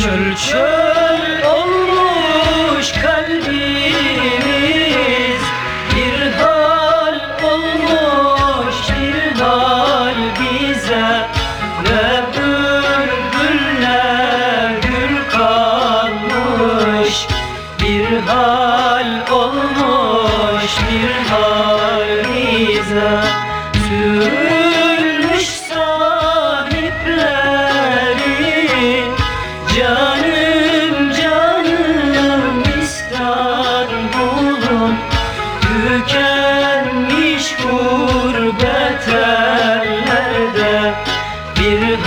절절 Bir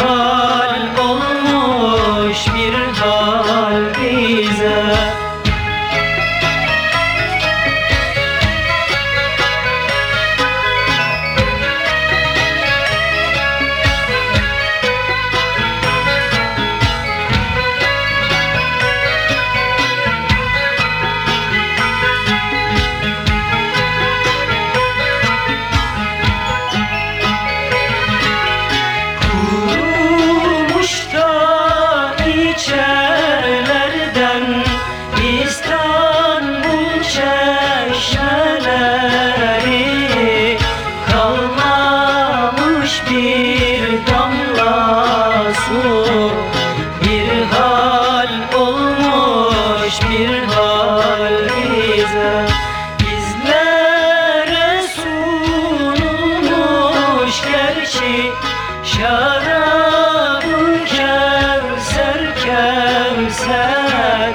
bir damla su Bir hal olmuş bir hal bize. Bizlere sunulmuş gerçi Şarabı kevser kevser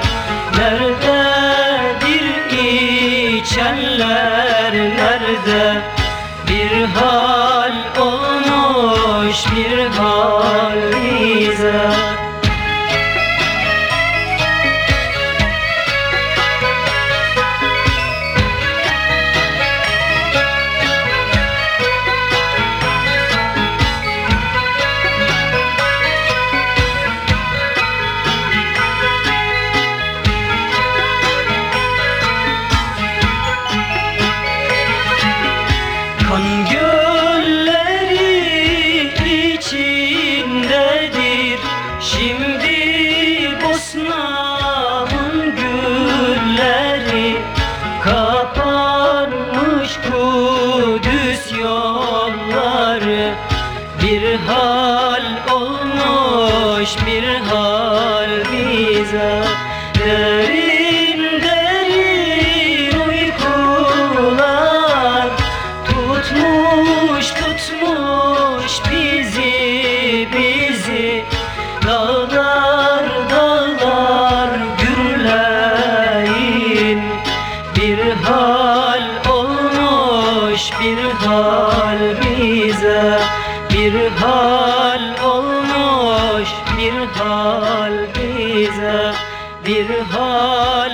Nerededir içenler nerede Bir hal olmuş bir hal Kudüs yolları Bir hal Bir hal olmuş bir hal bize Bir hal